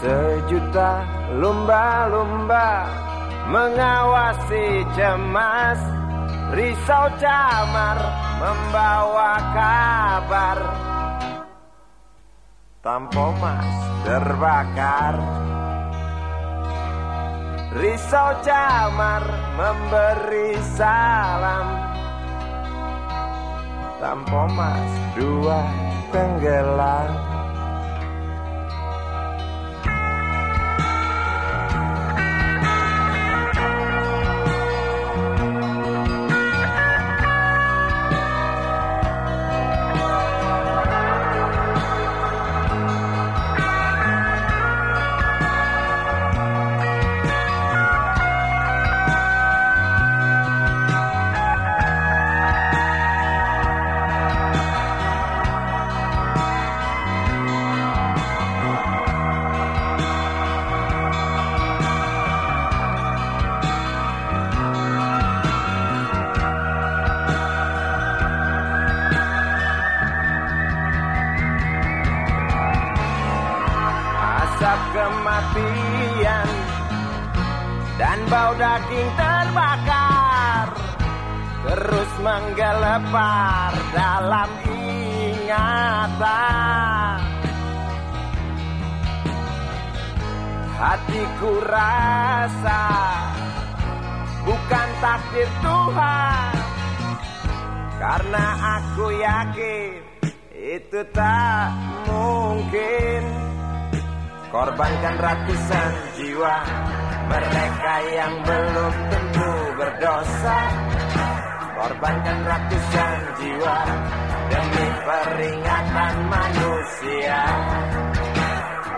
Sejuta lumba-lumba mengawasi cemas. Risau camar membawa kabar. Tampomas terbakar. Risau camar memberi salam. Tampomas dua tenggelam kematian. Dan bau daging terbakar terus menggelepar dalam ingatan. Hatiku rasa bukan takdir Tuhan karena aku yakin itu tak mungkin Korbankan ratusan jiwa Mereka yang belum tentu berdosa. Korbankan ratusan jiwa Demi peringatan manusia.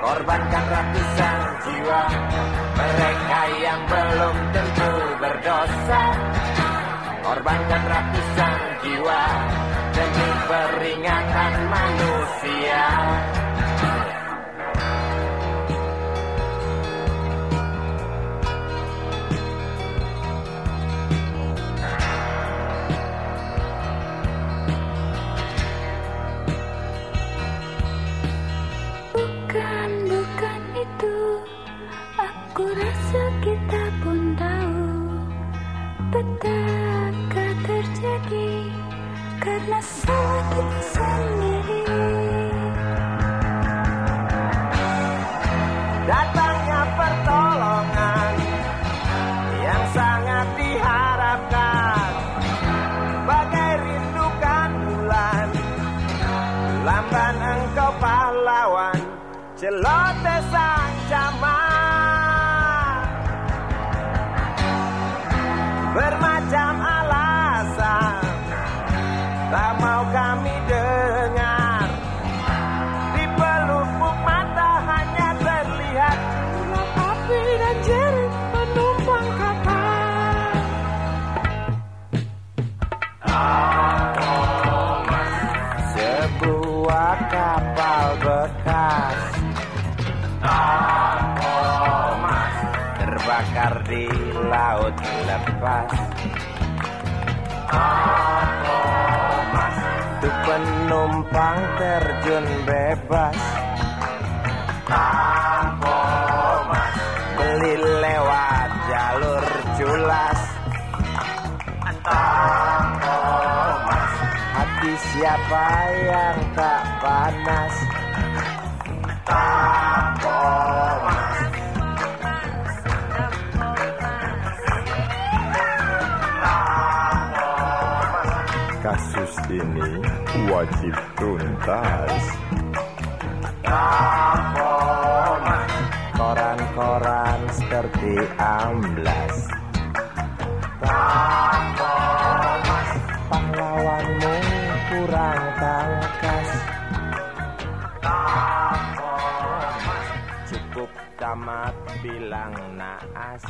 Korbankan ratusan jiwa Mereka yang belum tentu berdosa. Korbankan ratusan jiwa Demi peringatan manusia Aku rasa kita pun tahu Petaka terjadi Karena salah kita sendiri. Datangnya pertolongan Yang sangat diharapkan. Bagai rindukan bulan Lamban engkau pahlawan Celote sang camat Bermacam alasan. Tak mau kami dengar. Di pelupuk mata hanya terlihat Ular api dan jerit penumpang kapal Sebuah kapal bekas. Terbakar di laut lepas. Mas Itu penumpang terjun bebas. Mas Beli lewat jalur culas. Mas Hati siapa yang tak panas? Mas Kasus ini wajib tuntas. Koran-koran seperti amblas. Pahlawanmu kurang tangkas. Cukup tamat bilang naas